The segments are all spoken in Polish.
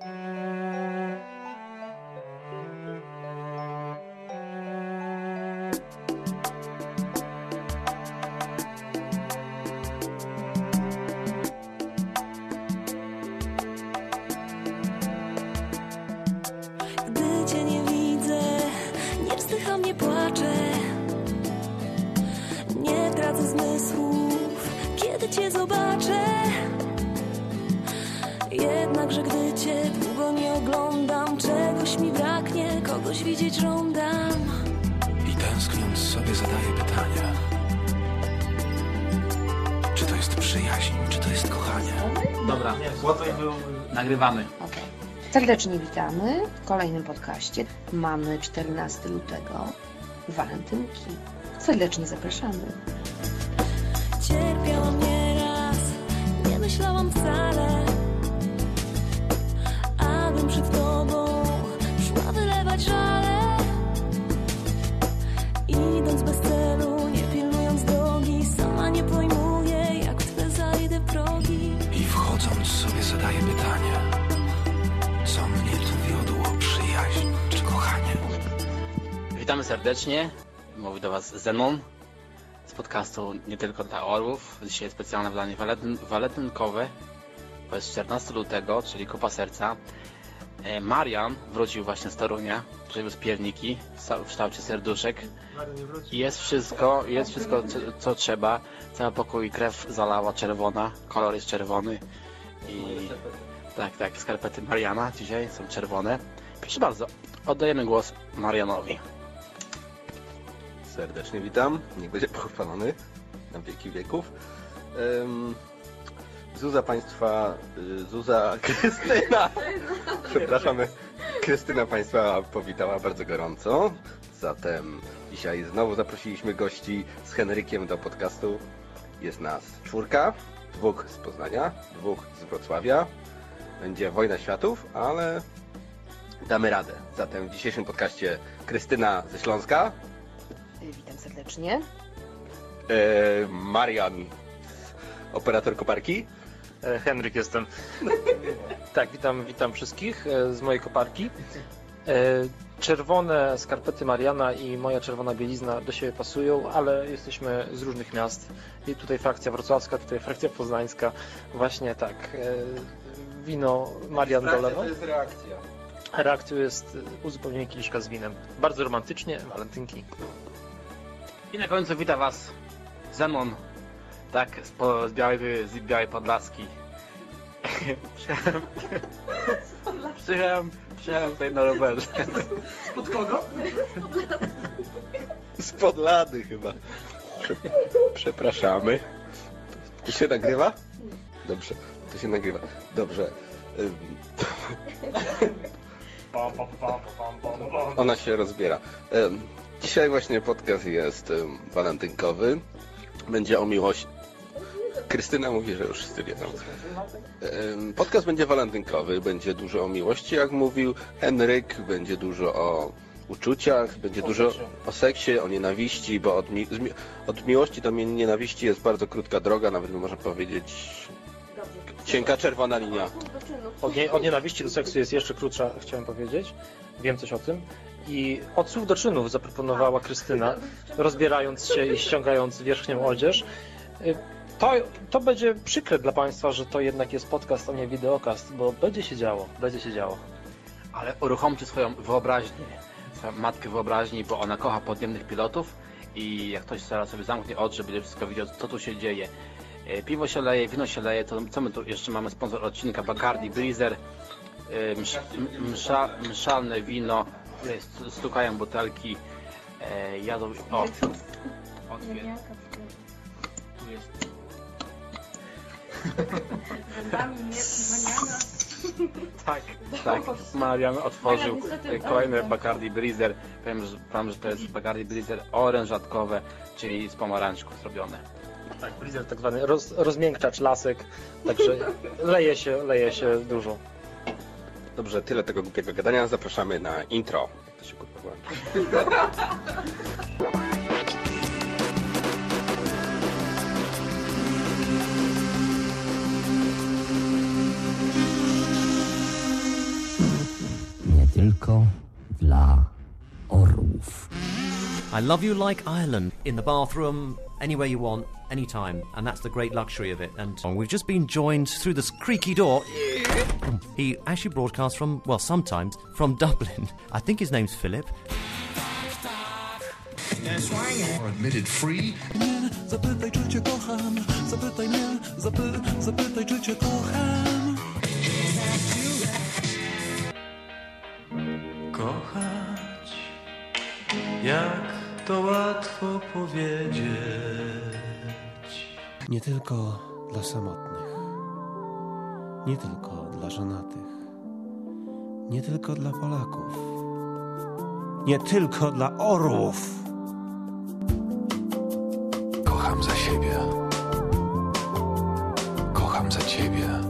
Gdy Dobra, nagrywamy. Okej. Serdecznie witamy w kolejnym podcaście. Mamy 14 lutego, walentynki. Serdecznie zapraszamy. Cierpiałam nieraz, nie myślałam wcale, abym przed tobą Witamy serdecznie. Mówi do Was Zenon z podcastu Nie Tylko dla Orłów. Dzisiaj specjalne wydanie walentyn, walentynkowe. To jest 14 lutego, czyli Kupa Serca. E, Marian wrócił właśnie z Torunia, przywiózł pierniki w kształcie serduszek. I Jest wszystko, jest wszystko co, co trzeba. Cały pokój krew zalała czerwona, kolor jest czerwony. I tak, tak, skarpety Mariana dzisiaj są czerwone. Proszę bardzo, oddajemy głos Marianowi. Serdecznie witam. Niech będzie pochwalony na wieki wieków. Em, Zuza Państwa, y, Zuza Krystyna. Przepraszamy. Krystyna Państwa powitała bardzo gorąco. Zatem dzisiaj znowu zaprosiliśmy gości z Henrykiem do podcastu. Jest nas czwórka, dwóch z Poznania, dwóch z Wrocławia. Będzie wojna światów, ale damy radę. Zatem w dzisiejszym podcaście Krystyna ze Śląska, Witam serdecznie. E, Marian, operator koparki. E, Henryk jestem. tak, witam, witam wszystkich e, z mojej koparki. E, Czerwone skarpety Mariana i moja czerwona bielizna do siebie pasują, ale jesteśmy z różnych miast. I tutaj frakcja wrocławska, tutaj frakcja poznańska. Właśnie tak. e, Wino Marian dolewa. jest reakcja. Reakcją jest uzupełnienie kieliszka z winem. Bardzo romantycznie, walentynki. I na końcu wita Was Zenon, tak, z, po, z, białej, z białej Podlaski. Przyjechałem, przyjechałem, przyjechałem tutaj na rowerze. Spod lady chyba. Prze- Przepraszamy. To się nagrywa? Dobrze, to się nagrywa. Dobrze. Ona się rozbiera. Ym, Dzisiaj właśnie podcast jest ym, walentynkowy. Będzie o miłości. Krystyna mówi, że już wszyscy wiedzą. Ym, Podcast będzie walentynkowy, będzie dużo o miłości, jak mówił Henryk, będzie dużo o uczuciach, będzie dużo o seksie, o nienawiści, bo od, mi od miłości do nienawiści jest bardzo krótka droga, nawet można powiedzieć cienka czerwona linia. Od, nie, od nienawiści do seksu jest jeszcze krótsza, chciałem powiedzieć. Wiem coś o tym. I od słów do czynów zaproponowała Krystyna, rozbierając się i ściągając wierzchnią odzież. Y, To, to będzie przykre dla Państwa, że to jednak jest podcast, a nie wideokast, bo będzie się działo, będzie się działo. Ale uruchomcie swoją wyobraźnię, swoją matkę wyobraźni, bo ona kocha podniemnych pilotów i jak ktoś zaraz sobie zamknie oczy, będzie wszystko widział, co tu się dzieje. E, Piwo się leje, wino się leje, to co my tu jeszcze mamy sponsor odcinka Bacardi Breezer, e, msz, msza, mszalne wino, tutaj st- stukają butelki, e, jadą, o, otwier. Tu jest Tak, tak. Marian otworzył kolejny Bacardi Breezer. Powiem że, wam, że to jest Bacardi Breezer orężatkowe, czyli z pomarańczków zrobione. Tak, blizzard tak zwany roz, rozmiękczacz lasek, także leje się, leje się dużo. Dobrze, tyle tego głupiego gadania. Zapraszamy na intro. Jak to się kurwa włączy? tylko dla orłów. I love you like Ireland. In the bathroom, anywhere you want, anytime. And that's the great luxury of it. And um, we've just been joined through this creaky door. He actually broadcasts from, well, sometimes, from Dublin. I think his name's Philip. Are admitted free. Zapytaj, czy cię kocham, zapytaj mnie, zapy, zapytaj, czy cię kocham. Kochać, jak to łatwo powiedzieć. Nie tylko dla samotnych, nie tylko dla żonatych, nie tylko dla Polaków, nie tylko dla orłów. Kocham za siebie. Kocham za ciebie.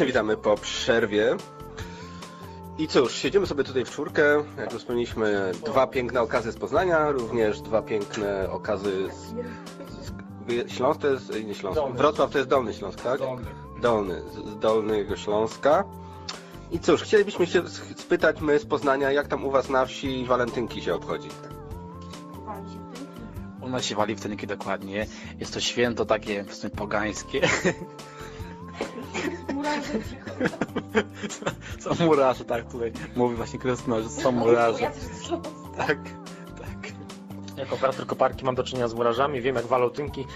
Serdecznie witamy po przerwie. I cóż, siedzimy sobie tutaj w czwórkę. Jak już wspomnieliśmy, dwa piękne okazy z Poznania, również dwa piękne okazy z... z Śląsk to jest... nie Śląsk, Dolny. Wrocław to jest Dolny Śląsk, tak? Dolny, z z Dolnego Śląska. I cóż, chcielibyśmy się spytać my z Poznania, jak tam u was na wsi walentynki się obchodzi? U nas się wali w dokładnie. Jest to święto takie w sumie pogańskie. Są murarze, tak, tutaj mówi właśnie Krystyna, że są murarze. Tak, tak. Jako operator koparki mam do czynienia z murarzami, wiem jak walotynki.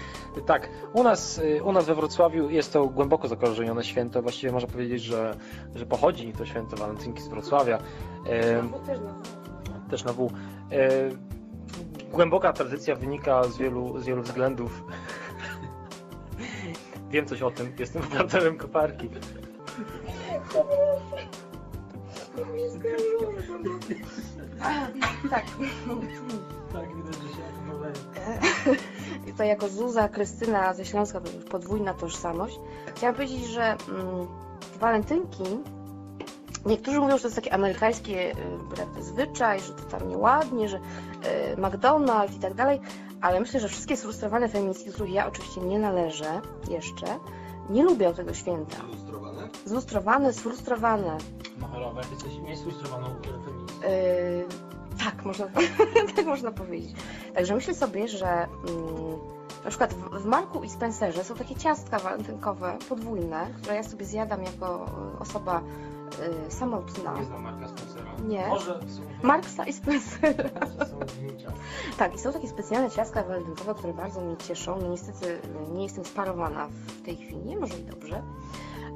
Tak, u nas, u nas we Wrocławiu jest to głęboko zakorzenione święto. Właściwie można powiedzieć, że, że pochodzi to święto walentynki z Wrocławia. Też na W. E, głęboka tradycja wynika z wielu, z wielu względów. Wiem coś o tym, jestem operatorem koparki. Tak. Tak, widać, że się To jako Zuza, Krystyna ze Śląska, to już podwójna tożsamość. Chciałam powiedzieć, że mm, walentynki, niektórzy mówią, że to jest takie amerykańskie y, zwyczaj, że to tam nieładnie, że y, McDonald's i tak dalej, ale myślę, że wszystkie sfrustrowane feministki, do których ja oczywiście nie należę jeszcze, nie lubią tego święta. Ilustrowane? Zlustrowane, sfrustrowane. Macherowe, jesteś niesfrustrowaną feministką. Yy, tak, można, tak można powiedzieć. Także myślę sobie, że mm, na przykład w, w Marku i Spencerze są takie ciastka walentynkowe, podwójne, które ja sobie zjadam jako y, osoba y, samotna. Nie znam Marka Spencera. Nie. Może są... Marksa i Spencera. Tak, i są takie specjalne ciastka walentynkowe, które bardzo mnie cieszą. No niestety y, nie jestem sparowana w tej chwili, może i dobrze.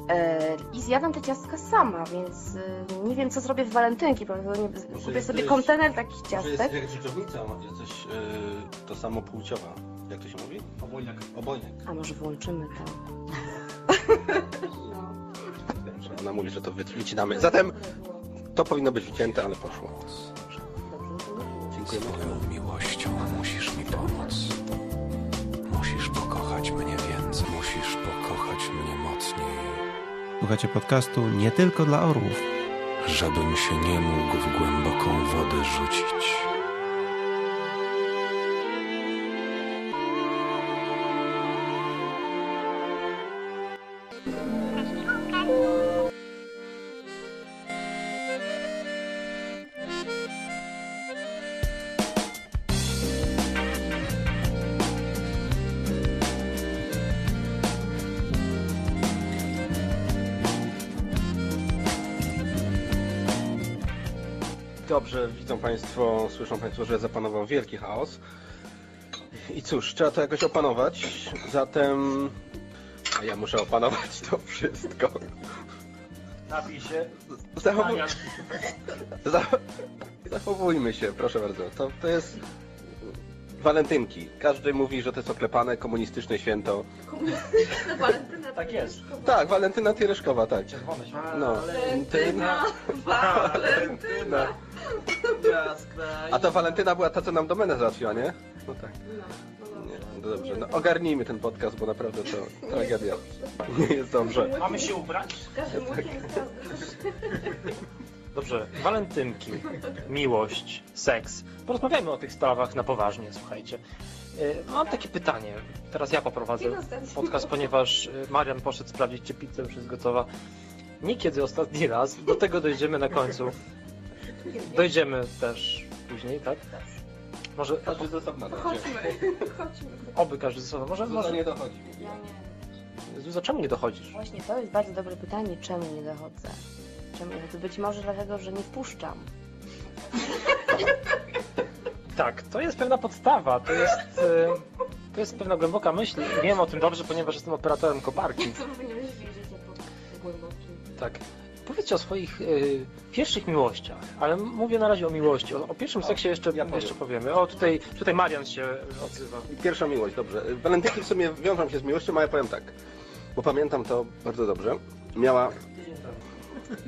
E, I zjadam te ciastka sama, więc y, nie wiem, co zrobię w walentynki. Prawdopodobnie kupię sobie kontener takich ciastek. jak dżdżownica, jesteś yy, to samo płciowa. Jak to się mówi? Obojnak. Obojnek. A może włączymy to? Dobrze, Ona mówi, że to wy- wycinamy. Zatem to powinno być wycięte, ale poszło. Dziękujemy. Swoją miłością musisz mi pomóc. Musisz pokochać mnie więcej. Musisz pokochać mnie mocniej. Słuchacie podcastu nie tylko dla orłów. Żebym się nie mógł w głęboką wodę rzucić. Państwo, słyszą Państwo, że zapanował wielki chaos. I cóż, trzeba to jakoś opanować. Zatem. A ja muszę opanować to wszystko. Napij się. Zachowujmy się, proszę bardzo. To, to jest. Walentynki. Każdy mówi, że to jest oklepane, komunistyczne święto. Walentyna Tak jest. Tak, Walentyna Tiereszkowa, tak. Czerwone światło. No. Walentyna, Walentyna. A to Walentyna była ta, co nam domenę załatwiła, nie? No tak. Nie, no dobrze. No, ogarnijmy ten podcast, bo naprawdę to tragedia. Nie jest dobrze. Mamy się ubrać? Każdy mój jest Dobrze, walentynki, miłość, seks. Porozmawiajmy o tych sprawach na poważnie, słuchajcie. E, Mam takie pytanie. Teraz ja poprowadzę podcast, ponieważ e, Marian poszedł sprawdzić, czy pizza już jest gotowa. Nie kiedy ostatni raz, do tego dojdziemy na końcu. Dojdziemy też później, tak? Może Każdy z osobna dojdzie. Chodźmy, chodźmy. oby każdy ze sobą. Może, może... nie dochodzi. Ja nie. Zuza, czemu nie dochodzisz? Właśnie to jest bardzo dobre pytanie, czemu nie dochodzę? Dochodzę? Być może dlatego, że nie wpuszczam. Tak, to jest pewna podstawa, to jest, e, to jest pewna głęboka myśl. Wiem o tym dobrze, ponieważ jestem operatorem koparki. Co powinieneś wiedzieć o głębokim? Tak. Powiedzcie o swoich y, pierwszych miłościach, ale mówię na razie o miłości. O, o pierwszym seksie jeszcze, ja powiem. jeszcze powiemy. O, tutaj, tutaj Marian się odzywa. Pierwsza miłość, dobrze. Walentynki w sumie wiążą się z miłością, ale ja powiem tak. Bo pamiętam to bardzo dobrze. Miała...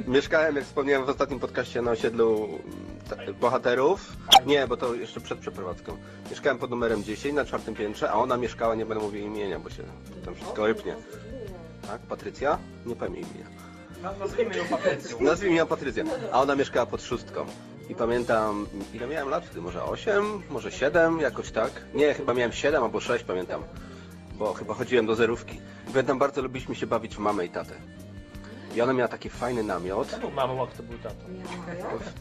Mieszkałem, jak wspomniałem w ostatnim podcaście, na osiedlu bohaterów. Nie, bo to jeszcze przed przeprowadzką. Mieszkałem pod numerem 10 na czwartym piętrze, a ona mieszkała, nie będę mówił imienia, bo się tam wszystko rypnie. Tak, Patrycja? Nie jej imienia. Nazwijmy ją Patrycją. Nazwijmy ją Patrycja. A ona mieszkała pod szóstką. I pamiętam, ile miałem lat wtedy? Może 8, może 7, jakoś tak? Nie, chyba miałem 7 albo 6, pamiętam. Bo chyba chodziłem do zerówki. I pamiętam, bardzo lubiliśmy się bawić w mamę i tatę. I ona miała taki fajny namiot. To był to był tato.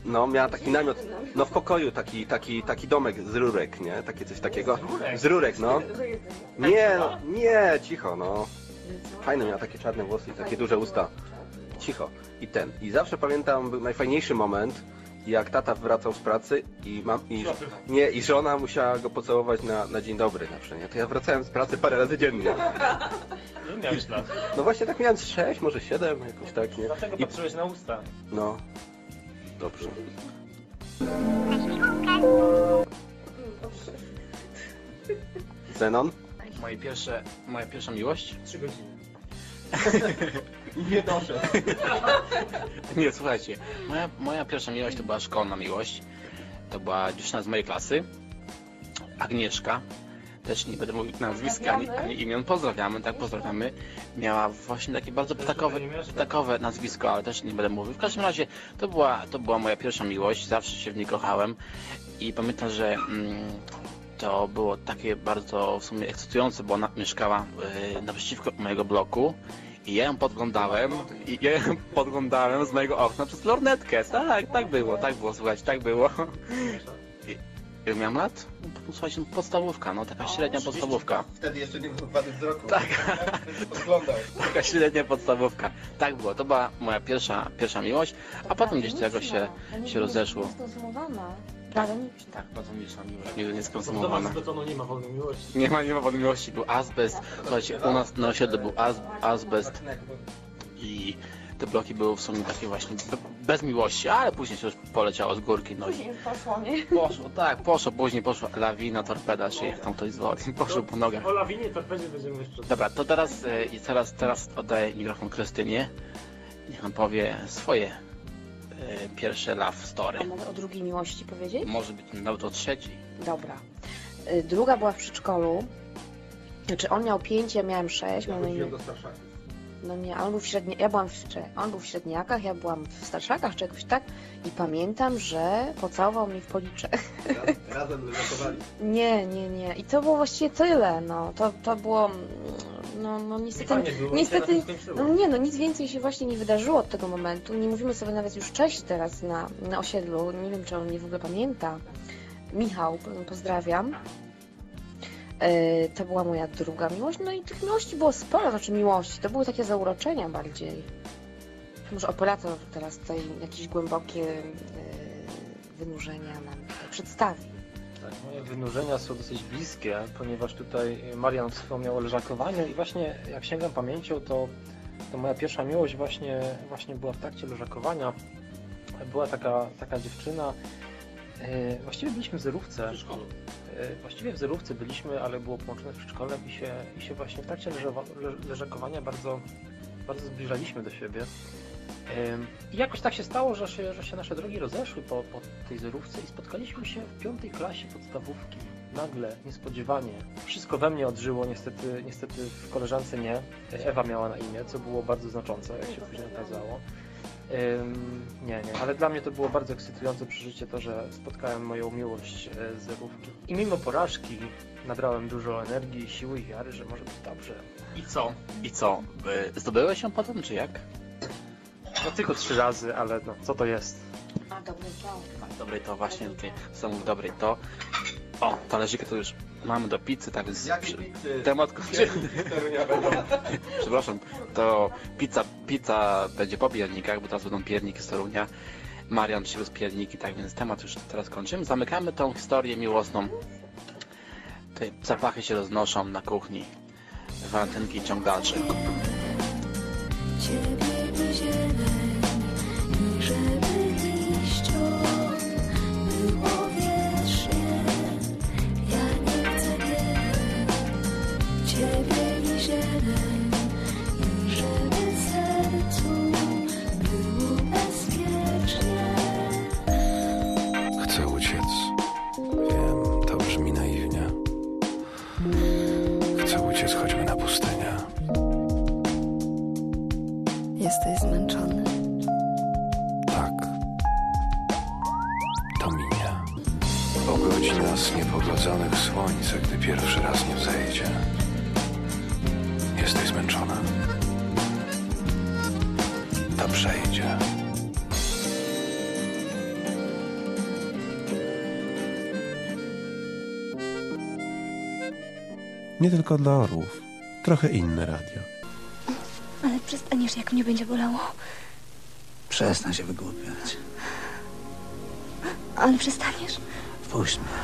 No, miała taki namiot, no w pokoju taki, taki, taki domek z rurek, nie? Takie coś takiego. Z rurek, no. Nie, no, nie, cicho, no. Fajne miała takie czarne włosy i takie duże usta. Cicho. I ten. I zawsze pamiętam był najfajniejszy moment, jak tata wracał z pracy i mam i nie, i żona musiała go pocałować na, na dzień dobry zawsze, nie? To ja wracałem z pracy parę razy dziennie. Nie miałeś lat. No właśnie tak miałem z 6, może 7, jakoś tak, nie? Dlatego I, patrzyłeś na usta. no. Dobrze. Zenon? Moje pierwsze, moja pierwsza miłość? Trzy godziny. Nie doszedł. Nie, słuchajcie, moja, moja pierwsza miłość to była szkolna miłość. To była dziewczyna z mojej klasy, Agnieszka. Też nie będę mówił nazwiska ani, ani imion. Pozdrawiamy, tak, pozdrawiamy. Miała właśnie takie bardzo ptakowe, ptakowe nazwisko, ale też nie będę mówił. W każdym razie to była, to była moja pierwsza miłość, zawsze się w niej kochałem. I pamiętam, że mm, to było takie bardzo w sumie ekscytujące, bo ona mieszkała y, naprzeciwko mojego bloku. I ja ją podglądałem, i ja ją podglądałem z mojego okna przez lornetkę. Tak, tak było, tak było, słuchajcie, tak było. I, ile miałem lat? No, Słuchajcie, podstawówka, no taka średnia podstawówka. Wtedy jeszcze nie był wady wzroku. Tak. Podglądał. Taka średnia podstawówka. Tak było, to była moja pierwsza, pierwsza miłość, a potem gdzieś to jakoś się, się rozeszło. Platoniczna. Tak, platoniczna miłość, nigdy nie skonsumowana. z betonu nie ma wolnej miłości. Nie ma, nie ma wody miłości, był azbest. Słuchajcie, u nas na osiedlu był az, azbest i te bloki były w sumie takie właśnie be- bez miłości, ale później się już poleciało z górki, no i Później poszło, nie? poszło, tak, poszło, później poszła lawina, torpeda, czy jak tam ktoś zwoli, poszło po nogach. O lawinie to będzie będziemy jeszcze. Dobra, to teraz, e, i teraz, teraz oddaję mikrofon Krystynie. Niech on powie swoje pierwsze love story. A mogę o drugiej miłości powiedzieć? Może być nawet o trzeciej. Dobra. Y, Druga była w przedszkolu. Znaczy on miał pięć, ja miałem sześć. miał na imię... No nie, on był w średni... ja byłam w... on był w średniakach, ja byłam w starszakach czy jakoś tak. I pamiętam, że pocałował mnie w policzek. Razem leżakowali. Nie, nie, nie. I to było właściwie tyle, no. To, to było... No, no niestety... Fajnie było, niestety... się na tym skończyło. No nie, no nic więcej się właśnie nie wydarzyło od tego momentu. Nie mówimy sobie nawet już cześć teraz na, na osiedlu. Nie wiem, czy on mnie w ogóle pamięta. Michał, pozdrawiam. E, To była moja druga miłość. No i tych miłości było sporo, znaczy miłości. To były takie zauroczenia bardziej. Może operator teraz tutaj jakieś głębokie e, wynurzenia nam przedstawi. Tak, moje wynurzenia są dosyć bliskie, ponieważ tutaj Marian wspomniał o leżakowaniu i właśnie jak sięgam pamięcią, to, to moja pierwsza miłość właśnie, właśnie była w trakcie leżakowania. Była taka, taka dziewczyna, E, Właściwie byliśmy w zerówce. E, Właściwie w zerówce byliśmy, ale było połączone z przedszkolem i się, i się właśnie w trakcie leżakowania bardzo, bardzo zbliżaliśmy do siebie. I jakoś tak się stało, że się, że się nasze drogi rozeszły po, po tej zerówce i spotkaliśmy się w piątej klasie podstawówki. Nagle, niespodziewanie. Wszystko we mnie odżyło, niestety, niestety w koleżance nie. Ewa miała na imię, co było bardzo znaczące, jak się później okazało. Ym, nie, nie, ale dla mnie to było bardzo ekscytujące przeżycie to, że spotkałem moją miłość e, z zerówki. I mimo porażki nabrałem dużo energii, siły i wiary, że może być dobrze. I co? I co? Zdobyłeś ją potem, czy jak? No tylko trzy razy, ale no, co to jest? A, dobry to. Dobrej to właśnie, tutaj są w dobrej to. O, talerzyki to już mamy do pizzy, tak więc przy- temat kończymy. Przepraszam, to pizza, pizza będzie po piernikach, bo teraz będą pierniki z Torunia. Marian przywiózł pierniki, tak więc temat już teraz kończymy. Zamykamy tą historię miłosną. Tutaj zapachy się roznoszą na kuchni. Walentynki ciąg dalszy. Ciebie Nie tylko dla orłów. Trochę inne radio. Ale przestaniesz, jak mnie będzie bolało. Przestań się wygłupiać. Ale przestaniesz? Wpuść mnie.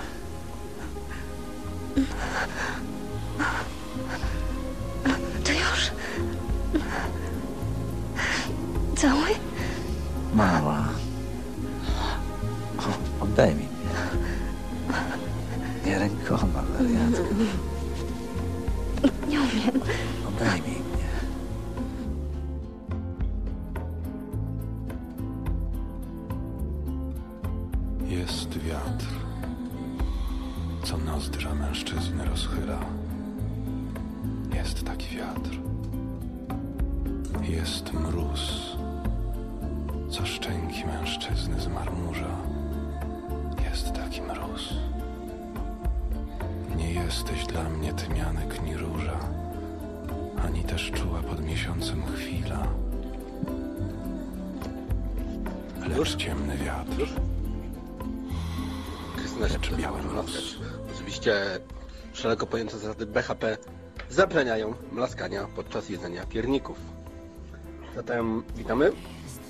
Wiatr, co nozdrza mężczyzny rozchyla. Jest taki wiatr. Jest mróz, co szczęki mężczyzny zmarmurza. Jest taki mróz. Nie jesteś dla mnie tymianek ni róża, ani też czuła pod miesiącem chwila. Lecz ciemny wiatr. Lecz się biały mlaskać. mróz. Oczywiście szeroko pojęte zasady BHP zabraniają mlaskania podczas jedzenia pierników. Zatem witamy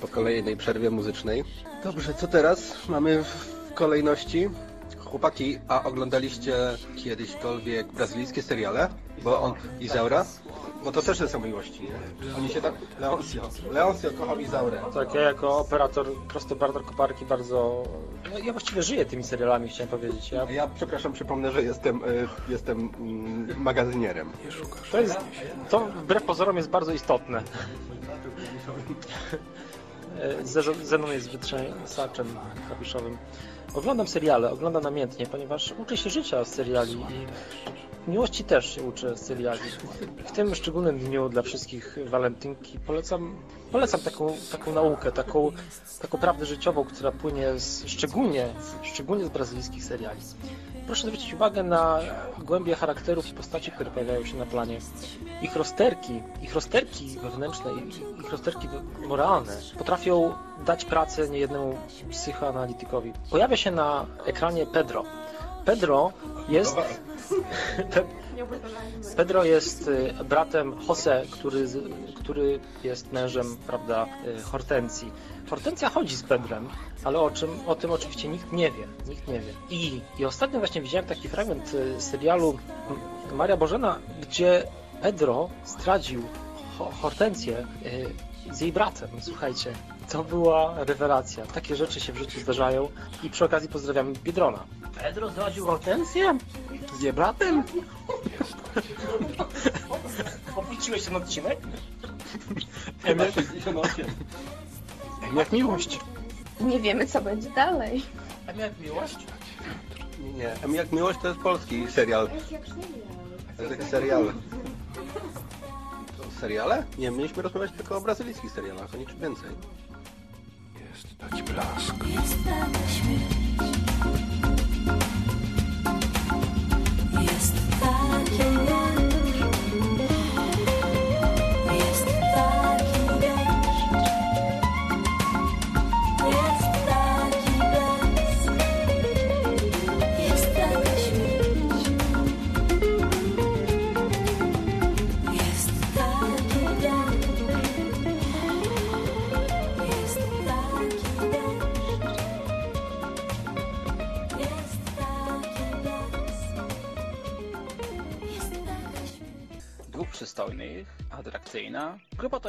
po kolejnej przerwie muzycznej. Dobrze, co teraz mamy w kolejności? Chłopaki, a oglądaliście kiedyśkolwiek brazylijskie seriale? Bo on, Izaura? Bo to też są miłości, nie? Oni się tak... Leoncio. Leoncio kochał Izaurę. Tak, ja jako operator prostobarder koparki bardzo... No, ja właściwie żyję tymi serialami, chciałem powiedzieć. Ja, Ja przepraszam, przypomnę, że jestem, y, jestem mm, magazynierem. to, jest, to wbrew pozorom jest bardzo istotne. E, Ze- Zenon jest wytrzęsaczem klawiszowym. Oglądam seriale, oglądam namiętnie, ponieważ uczę się życia z seriali i miłości też się uczę z. W tym szczególnym dniu dla wszystkich walentynki polecam, polecam taką, taką naukę, taką, taką prawdę życiową, która płynie z, szczególnie, szczególnie z brazylijskich seriali. Proszę zwrócić uwagę na głębie charakterów i postaci, które pojawiają się na planie. Ich rozterki, ich rozterki wewnętrzne, ich, rozterki moralne potrafią dać pracę niejednemu psychoanalitykowi. Pojawia się na ekranie Pedro. Pedro jest... Pe- Pedro jest y, bratem Jose, który, który jest mężem, prawda, y, Hortensji. Hortensja chodzi z Pedrem, ale o, czym, o tym oczywiście nikt nie wie. Nikt nie wie. I, I ostatnio właśnie widziałem taki fragment y, serialu Maria Bożena, gdzie Pedro zdradził Ho- Hortensję y, z jej bratem. Słuchajcie, To była rewelacja. Takie rzeczy się w życiu zdarzają. I przy okazji pozdrawiam Biedrona. Pedro zdradził Hortensję? Z jej bratem? Opuściłeś ten odcinek? Jak miłość. Nie wiemy, co będzie dalej. A jak miłość? Nie. M jak miłość to jest polski serial. To jest jak serial. To seriale? Nie, mieliśmy rozmawiać tylko o brazylijskich serialach, o niczym więcej. Taki blask. Jest.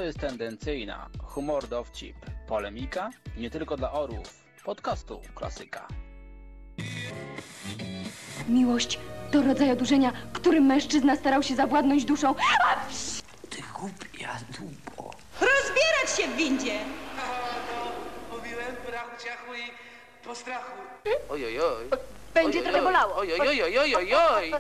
Jest tendencyjna. Humor, dowcip, polemika. Nie tylko dla orłów. Podcastu klasyka. Miłość to rodzaj odurzenia, którym mężczyzna starał się zawładnąć duszą. Ty głupia dupo. Rozbierać się w windzie! Mówiłem, brachu, ciachu i po strachu. Ojojoj. Będzie trochę bolało. Ojojojojojoj.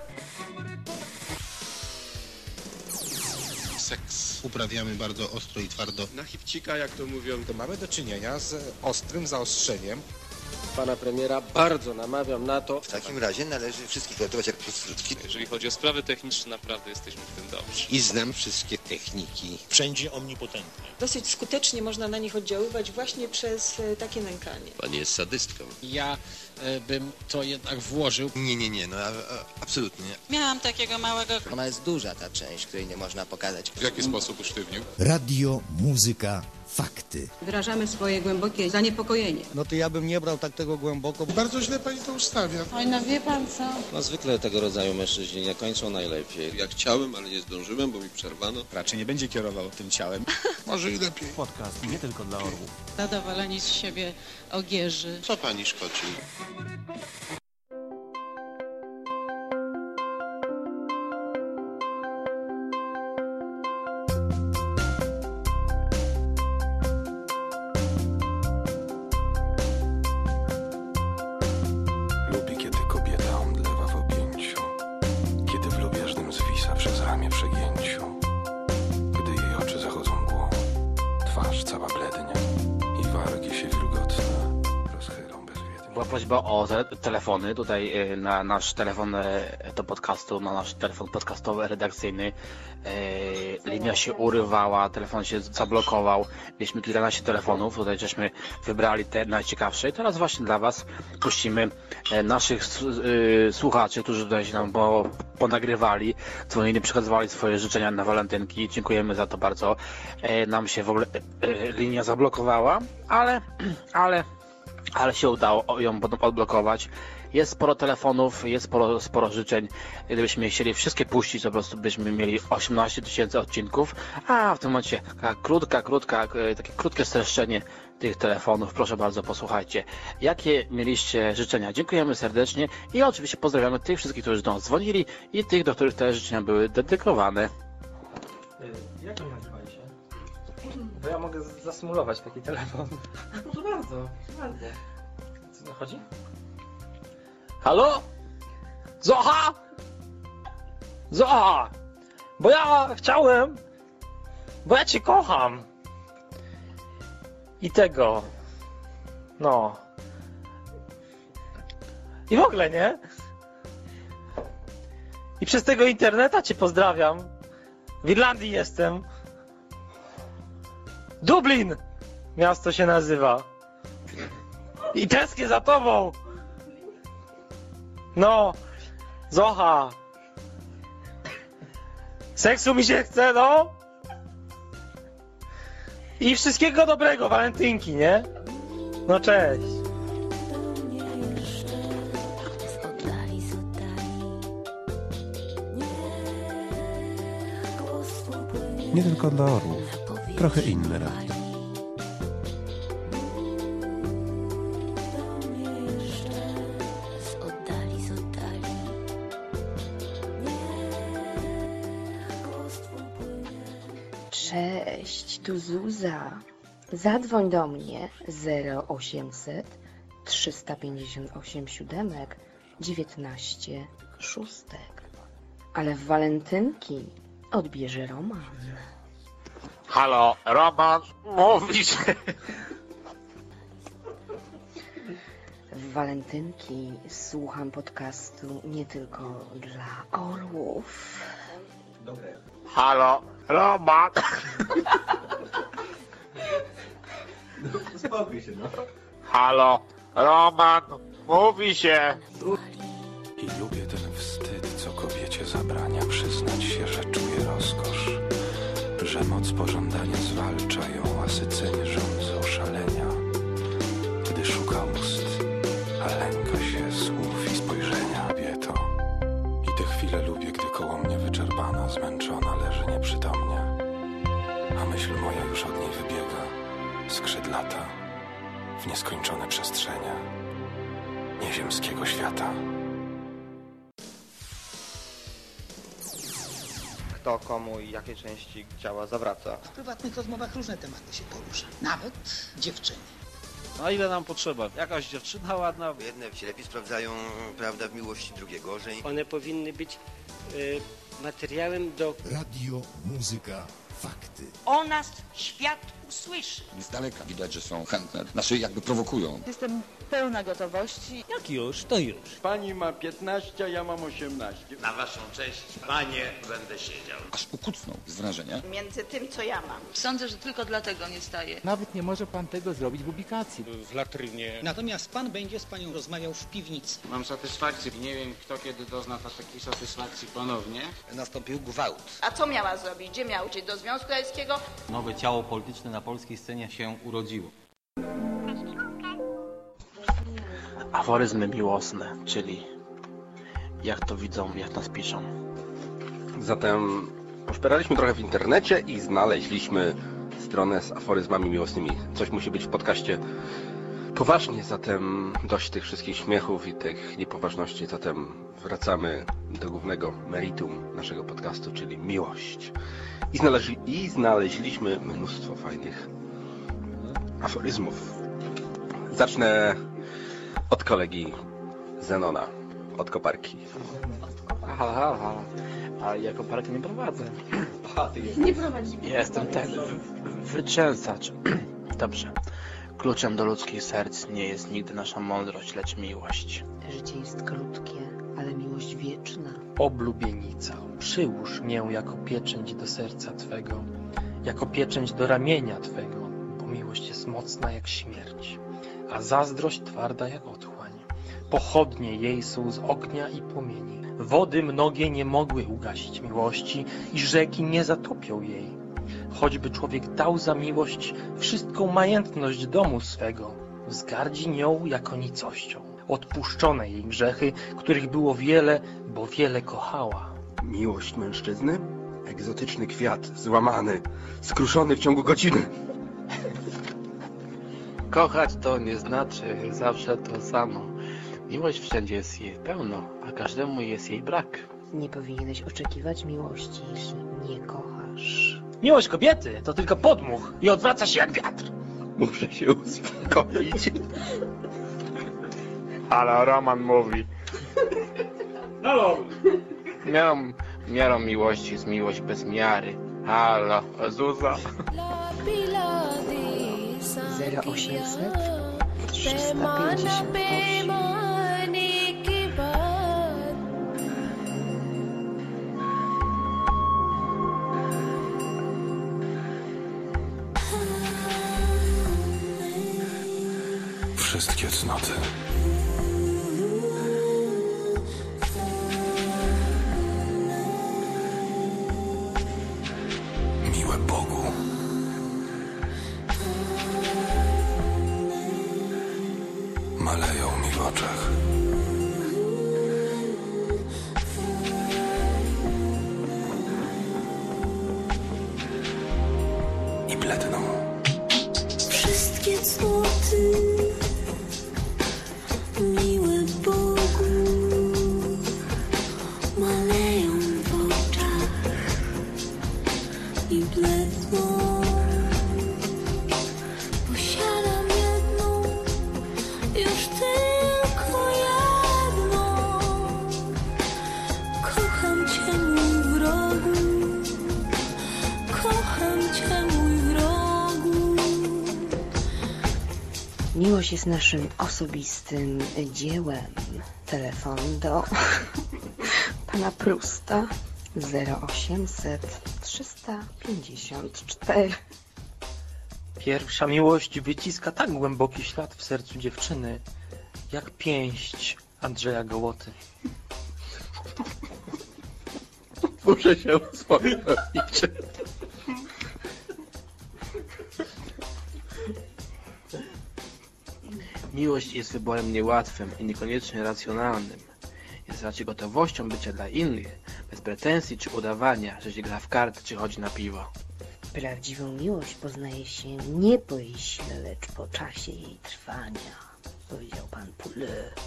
Seks uprawiamy bardzo ostro i twardo. Na chipcika, jak to mówią, to mamy do czynienia z ostrym zaostrzeniem. Pana premiera bardzo namawiam na to. W takim razie należy wszystkich traktować jak prostytutki. Jeżeli chodzi o sprawy techniczne, naprawdę jesteśmy w tym dobrzy. I znam wszystkie techniki. Wszędzie omnipotentne. Dosyć skutecznie można na nich oddziaływać właśnie przez e, takie nękanie. Pani jest sadystką. Ja bym to jednak włożył. Nie, nie, nie, no a, a, absolutnie. Miałam takiego małego... Ona jest duża ta część, której nie można pokazać. W jaki sposób usztywnił? Radio, muzyka, fakty. Wyrażamy swoje głębokie zaniepokojenie. No to ja bym nie brał tak tego głęboko. Bardzo źle pani to ustawia. Oj, no wie pan co? No zwykle tego rodzaju mężczyźni nie kończą najlepiej. Ja chciałem, ale nie zdążyłem, bo mi przerwano. Raczej nie będzie kierował tym ciałem. Może i lepiej. Podcast nie tylko dla orłów. Zadowoleni z siebie ogierzy. Co pani szkodzi? Prośba o te- telefony tutaj y, na nasz telefon y, do podcastu, na nasz telefon podcastowy, redakcyjny. Y, Linia się urywała, telefon się zablokował. Mieliśmy kilkanaście telefonów, tutaj żeśmy wybrali te najciekawsze. I teraz właśnie dla Was puścimy e, naszych słuchaczy, którzy tutaj się nam po, ponagrywali, dzwonili, przekazywali swoje życzenia na walentynki. Dziękujemy za to bardzo. E, Nam się w ogóle e, e, linia zablokowała, ale, ale ale się udało ją potem odblokować. Jest sporo telefonów, jest sporo, sporo życzeń. Gdybyśmy chcieli wszystkie puścić, to po prostu byśmy mieli 18 tysięcy odcinków, a w tym momencie taka krótka, krótka, e, takie krótkie streszczenie tych telefonów. Proszę bardzo, posłuchajcie. Jakie mieliście życzenia? Dziękujemy serdecznie i oczywiście pozdrawiamy tych wszystkich, którzy do nas dzwonili i tych, do których te życzenia były dedykowane. Jak oni nazywali się? Bo ja mogę z- zasymulować taki telefon. No to bardzo, bardzo. Co chodzi? Halo? Zocha! Zocha! Bo ja chciałem... Bo ja cię kocham! I tego... No... I w ogóle, nie? I przez tego interneta cię pozdrawiam. W Irlandii jestem. Dublin! Miasto się nazywa. I tęsknię za tobą! No! Zocha! Seksu mi się chce, no! I wszystkiego dobrego, walentynki, nie? No cześć! Nie tylko dla orłów trochę inne radio. Cześć, tu Zuza. Zadzwoń do mnie 0800 358 siódemek 19 szóstek. Ale w walentynki odbierze Roman. Halo, Roman, mówisz? W walentynki słucham podcastu nie tylko dla orłów. Halo, Roman. Spokój się, no. Halo, Roman, mówi się. I lubię moc pożądania zwalcza ją, a sycenie rządzą szalenia. Gdy szuka ust, a lęka się słów i spojrzenia kobieto. I te chwile lubię, gdy koło mnie wyczerpana, zmęczona leży nieprzytomnie, a myśl moja już od niej wybiega, skrzydlata, w nieskończone przestrzenie nieziemskiego świata. Kto komu i jakie części ciała zawraca. W prywatnych rozmowach różne tematy się porusza. Nawet dziewczyny. A ile nam potrzeba? Jakaś dziewczyna ładna? Jedne się lepiej sprawdzają, prawda, w miłości, drugie gorzej. One powinny być y, materiałem do... Radio, muzyka, fakty. O nas świat usłyszy. Z daleka widać, że są chętne, znaczy jakby prowokują. Jestem pełna gotowości. Jak już, to już. Pani ma 15, a ja mam 18. Na waszą cześć, panie, będę siedział. Aż ukucnął z wrażenia. Między tym, co ja mam. Sądzę, że tylko dlatego nie staję. Nawet nie może pan tego zrobić w ubikacji. W latrynie. Natomiast pan będzie z panią rozmawiał w piwnicy. Mam satysfakcję. Nie wiem, kto kiedy dozna takiej satysfakcji ponownie. Nastąpił gwałt. A co miała zrobić? Gdzie miała uciec? Do Związku Radzieckiego? Nowe ciało polityczne na polskiej scenie się urodziło. Aforyzmy miłosne, czyli jak to widzą, jak nas piszą. Zatem poszperaliśmy trochę w internecie i znaleźliśmy stronę z aforyzmami miłosnymi. Coś musi być w podcaście poważnie, zatem dość tych wszystkich śmiechów i tych niepoważności, zatem wracamy do głównego meritum naszego podcastu, czyli miłość. I, znaleźli, i znaleźliśmy mnóstwo fajnych aforyzmów. Zacznę od kolegi Zenona, od koparki. Halo, halo, halo. Ale ja koparkę nie prowadzę. Nie prowadzi. Jestem ten wyczęsacz. Dobrze. Kluczem do ludzkich serc nie jest nigdy nasza mądrość, lecz miłość. Życie jest krótkie, ale miłość wieczna. Oblubienica, przyłóż mię jako pieczęć do serca Twego, jako pieczęć do ramienia Twego, bo miłość jest mocna jak śmierć, a zazdrość twarda jak otchłań. Pochodnie jej są z ognia i płomieni. Wody mnogie nie mogły ugasić miłości i rzeki nie zatopią jej. Choćby człowiek dał za miłość wszystką majętność domu swego, wzgardzi nią jako nicością. Odpuszczone jej grzechy, których było wiele, bo wiele kochała. Miłość mężczyzny? Egzotyczny kwiat, złamany, skruszony w ciągu godziny. Kochać to nie znaczy zawsze to samo. Miłość wszędzie jest jej pełno, a każdemu jest jej brak. Nie powinieneś oczekiwać miłości, jeśli nie kochasz. Miłość kobiety to tylko podmuch i odwraca się jak wiatr. Muszę się uspokoić. Ale Roman mówi. Halo! Miarą, miarą miłości jest miłość bez miary. Halo, Zuza. 0800 358 Wszystkie cnoty. Miłość jest naszym osobistym dziełem. Telefon do pana Prusta. 0800 354. Pierwsza miłość wyciska tak głęboki ślad w sercu dziewczyny, jak pięść Andrzeja Gołoty. Muszę się uspokoić. Miłość jest wyborem niełatwym i niekoniecznie racjonalnym. Jest raczej gotowością bycia dla innych, bez pretensji czy udawania, że się gra w karty czy chodzi na piwo. Prawdziwą miłość poznaje się nie po jej sile, lecz po czasie jej trwania. Powiedział pan Poulet.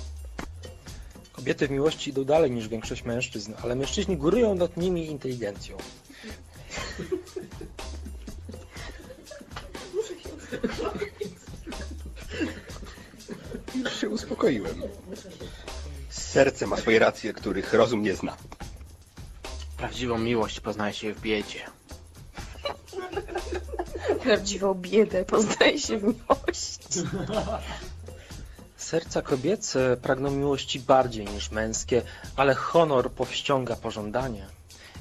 Kobiety w miłości idą dalej niż większość mężczyzn, ale mężczyźni górują nad nimi inteligencją. Już się uspokoiłem. Serce ma swoje racje, których rozum nie zna. Prawdziwą miłość poznaje się w biedzie. Prawdziwą biedę poznaje się w miłości. Serca kobiece pragną miłości bardziej niż męskie, ale honor powściąga pożądanie.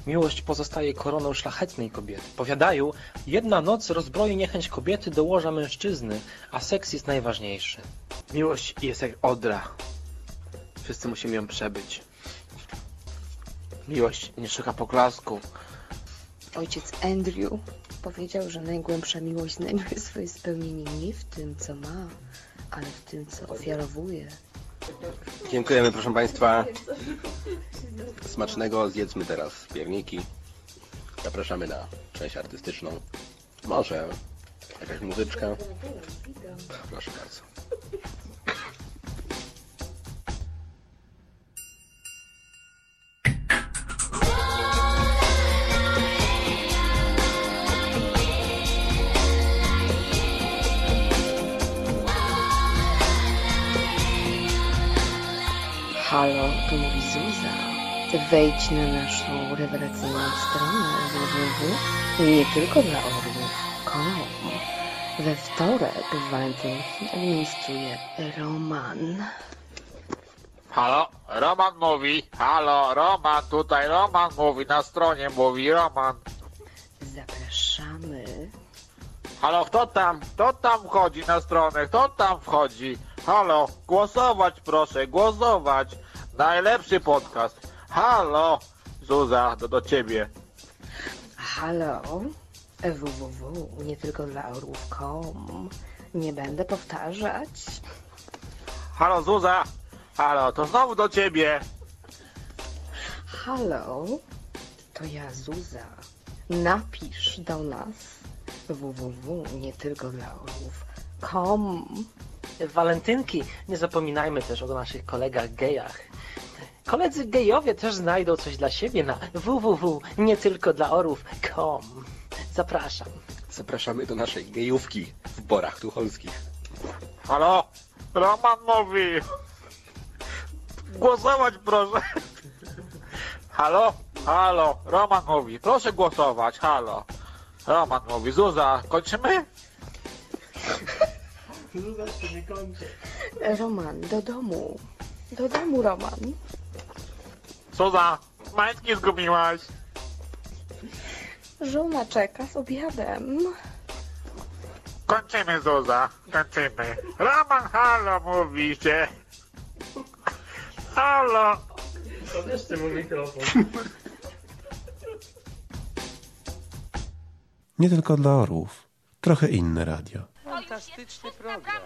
Miłość pozostaje koroną szlachetnej kobiety. Powiadają, jedna noc rozbroi niechęć kobiety do łoża mężczyzny, a seks jest najważniejszy. Miłość jest jak odra. Wszyscy musimy ją przebyć. Miłość nie szuka poklasku. Ojciec Andrew powiedział, że najgłębsza miłość znajduje swoje spełnienie nie w tym, co ma, ale w tym, co ofiarowuje. Dziękujemy, proszę Państwa. Smacznego. Zjedzmy teraz pierniki. Zapraszamy na część artystyczną. Może jakaś muzyczka. Proszę bardzo. Halo, tu mówi Zuza. Wejdź na naszą rewelacyjną stronę www. Nie tylko dla orłów.com. We wtorek w walentynki administruje Roman. Halo, Roman mówi. Halo, Roman, tutaj Roman mówi, na stronie mówi Roman. Zapraszamy. Halo, kto tam? Kto tam wchodzi na stronę? Kto tam wchodzi? Halo, głosować proszę, głosować. Najlepszy podcast. Halo, Zuza, do, do ciebie. Halo, www. Nie tylko dla orłów.com. Nie będę powtarzać. Halo, Zuza. Halo, to znowu do ciebie. Halo, to ja Zuza. Napisz do nas www. Nie tylko dla orłów.com. Walentynki, nie zapominajmy też o naszych kolegach gejach. Koledzy gejowie też znajdą coś dla siebie na www. Nie tylko dla orłów.com. Zapraszam. Zapraszamy do naszej gejówki w Borach Tucholskich. Halo, Roman mówi. Głosować proszę. Halo, halo, Roman mówi. Proszę głosować, halo. Roman mówi, Zuza, kończymy? Zuza się nie kończy. Roman, do domu. Do domu, Roman. Zuza, majtki zgubiłaś. Żona czeka z obiadem. Kończymy, Zuza, kończymy. Roman, halo, mówi się. Halo. Podjeszcze mu mikrofon. Nie tylko dla orłów. Trochę inne radio. Fantastyczny program.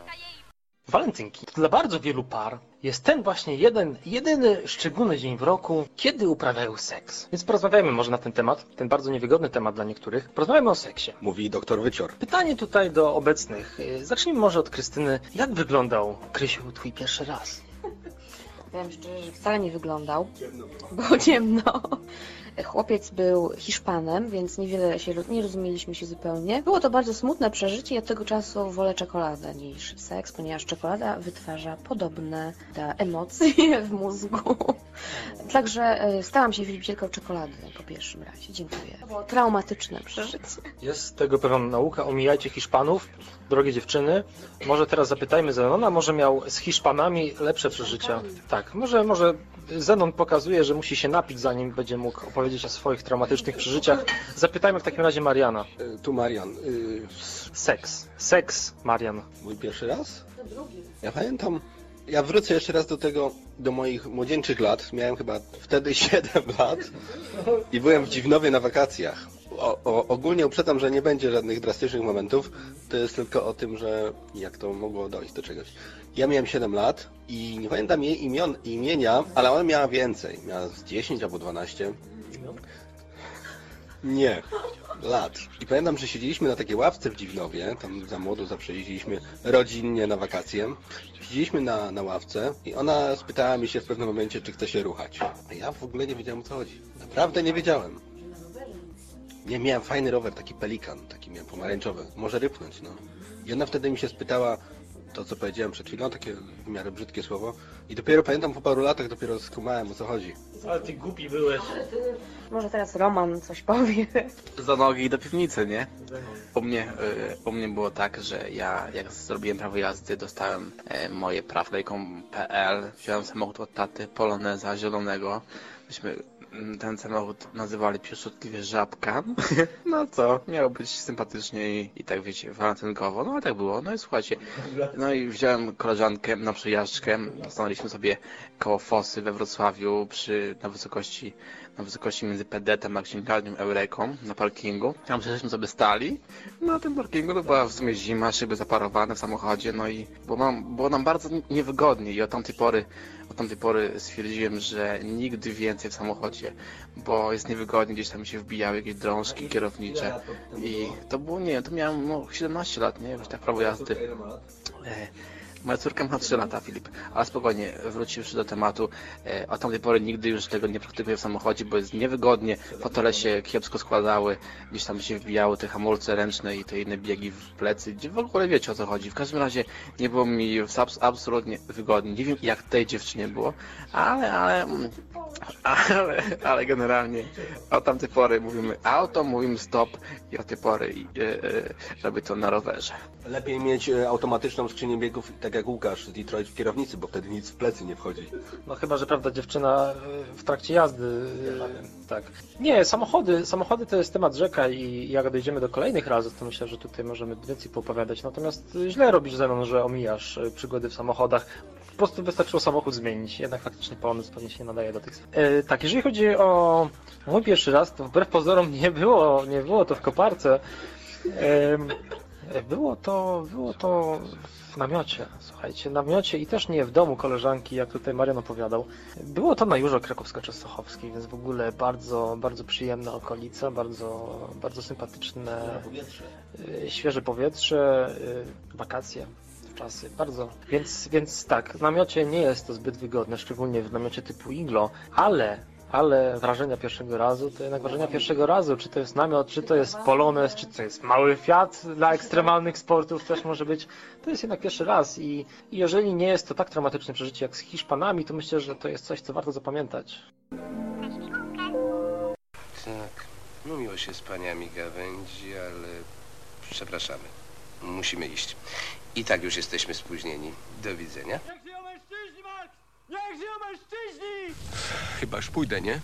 Walentynki. Dla bardzo wielu par jest ten właśnie jeden, jedyny szczególny dzień w roku, kiedy uprawiają seks. Więc porozmawiajmy może na ten temat, ten bardzo niewygodny temat dla niektórych. Porozmawiajmy o seksie. Mówi doktor Wycior. Pytanie tutaj do obecnych. Y, Zacznijmy może od Krystyny. Jak wyglądał, Krysiu, twój pierwszy raz? Powiem szczerze, że wcale nie wyglądał. Było ciemno. Chłopiec był Hiszpanem, więc niewiele się nie rozumieliśmy się zupełnie. Było to bardzo smutne przeżycie i od tego czasu wolę czekoladę niż seks, ponieważ czekolada wytwarza podobne emocje w mózgu. Także e, stałam się wielbicielką czekolady po pierwszym razie. Dziękuję. To było traumatyczne przeżycie. Jest z tego pewna nauka, omijajcie Hiszpanów, drogie dziewczyny. Może teraz zapytajmy Zenona, może miał z Hiszpanami lepsze przeżycia. Tak, może, może Zenon pokazuje, że musi się napić, zanim będzie mógł opowiedzieć o swoich traumatycznych przeżyciach. Zapytajmy w takim razie Mariana. Y, Tu Marian. y, Seks. Seks, Marian. Mój pierwszy raz? Ja pamiętam, ja wrócę jeszcze raz do tego, do moich młodzieńczych lat. Miałem chyba wtedy 7 lat i byłem w Dziwnowie na wakacjach. O, o, ogólnie uprzedzam, że nie będzie żadnych drastycznych momentów. To jest tylko o tym, że jak to mogło dojść do czegoś. Ja miałem 7 lat i nie pamiętam jej imion, imienia, ale ona miała więcej. Miała z 10 albo 12. Nie, lat. I pamiętam, że siedzieliśmy na takiej ławce w Dziwnowie, tam za młodu zawsze jeździliśmy rodzinnie na wakacje. Siedzieliśmy na, na ławce i ona spytała mi się w pewnym momencie, czy chce się ruchać. A ja w ogóle nie wiedziałem o co chodzi. Naprawdę nie wiedziałem. Nie, miałem fajny rower, taki pelikan, taki miałem pomarańczowy. Może rypnąć, no. I ona wtedy mi się spytała, to co powiedziałem przed chwilą, takie w miarę brzydkie słowo. I dopiero pamiętam po paru latach dopiero skumałem o co chodzi. Ale ty głupi byłeś. Może teraz Roman coś powie. Za nogi do piwnicy, nie? U mnie, y, u mnie było tak, że ja jak zrobiłem prawo jazdy, dostałem e, moje prawlejką.pl, wziąłem samochód od taty, Poloneza zielonego. Myśmy ten samochód nazywali pieszczotliwie Żabka. No co, miało być sympatycznie i, i tak wiecie, walentynkowo. No ale tak było. No i słuchajcie, no i wziąłem koleżankę na przejażdżkę. Stanęliśmy sobie koło Fosy we Wrocławiu przy, na wysokości na wysokości między Pedetem a księgarnią Eureką na parkingu. Tam żeśmy sobie stali. Na tym parkingu to była w sumie zima, szyby zaparowane w samochodzie, no i było nam, było nam bardzo niewygodnie i od tamtej pory od tamtej pory stwierdziłem, że nigdy więcej w samochodzie, bo jest niewygodnie, gdzieś tam się wbijały jakieś drążki kierownicze i to było, nie to miałem no, 17 lat, nie, już tak prawo jazdy. Moja córka ma 3 lata, Filip, ale spokojnie, wróciwszy do tematu, e, od tamtej pory nigdy już tego nie praktykuję w samochodzie, bo jest niewygodnie, fotele się kiepsko składały, gdzieś tam się wbijały te hamulce ręczne i te inne biegi w plecy, gdzie w ogóle wiecie o co chodzi. W każdym razie nie było mi abs- absolutnie wygodnie. Nie wiem jak tej dziewczynie było, ale, ale, mm, ale, ale generalnie od tamtej pory mówimy auto, mówimy stop i od tej pory e, e, robię to na rowerze. Lepiej mieć automatyczną skrzynię biegów, tak jak Łukasz z Detroit w kierownicy, bo wtedy nic w plecy nie wchodzi. No chyba, że prawda dziewczyna y, w trakcie jazdy. y, Tak. Nie, samochody, samochody to jest temat rzeka i jak dojdziemy do kolejnych razów, to myślę, że tutaj możemy więcej poopowiadać. Natomiast y, źle robisz ze mną, że omijasz przygody w samochodach. Po prostu wystarczyło samochód zmienić. Jednak faktycznie pomysł pewnie się nie nadaje do tych. E, tak, jeżeli chodzi o mój pierwszy raz, to wbrew pozorom nie było, nie było to w koparce. Em, było to, było to w namiocie, słuchajcie, namiocie i też nie w domu koleżanki, jak tutaj Marian opowiadał. Było to na Jurze Krakowsko-Częstochowskiej, więc w ogóle bardzo, bardzo przyjemna okolica, bardzo, bardzo sympatyczne, y, świeże powietrze, y, wakacje. Czasy, bardzo. Więc, więc tak, w namiocie nie jest to zbyt wygodne, szczególnie w namiocie typu iglo, ale ale wrażenia pierwszego razu to jednak wrażenia pierwszego razu, czy to jest namiot, czy to jest Polones, czy to jest mały Fiat dla ekstremalnych sportów też może być, to jest jednak pierwszy raz i, i jeżeli nie jest to tak traumatyczne przeżycie jak z Hiszpanami, to myślę, że to jest coś, co warto zapamiętać. Tak, no miło się z paniami gawędzi, ale przepraszamy. Musimy iść. I tak już jesteśmy spóźnieni. Do widzenia. Niech żyją mężczyźni! Chyba już pójdę, nie?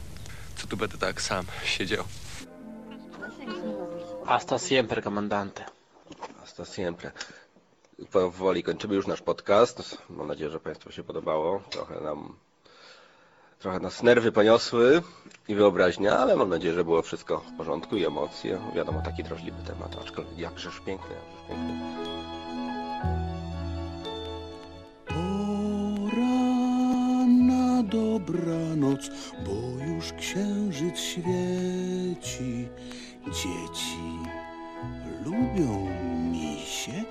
Co tu będę tak sam siedział? Hasta siempre, comandante. Hasta siempre. Powoli kończymy już nasz podcast. Mam nadzieję, że Państwu się podobało. Trochę nam trochę nas nerwy poniosły i wyobraźnia, ale mam nadzieję, że było wszystko w porządku i emocje. Wiadomo, taki drażliwy temat, aczkolwiek jakżeż piękny, jakżeż piękny. dobranoc, bo już księżyc świeci. Dzieci lubią misie,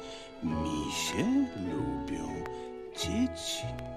misie lubią dzieci.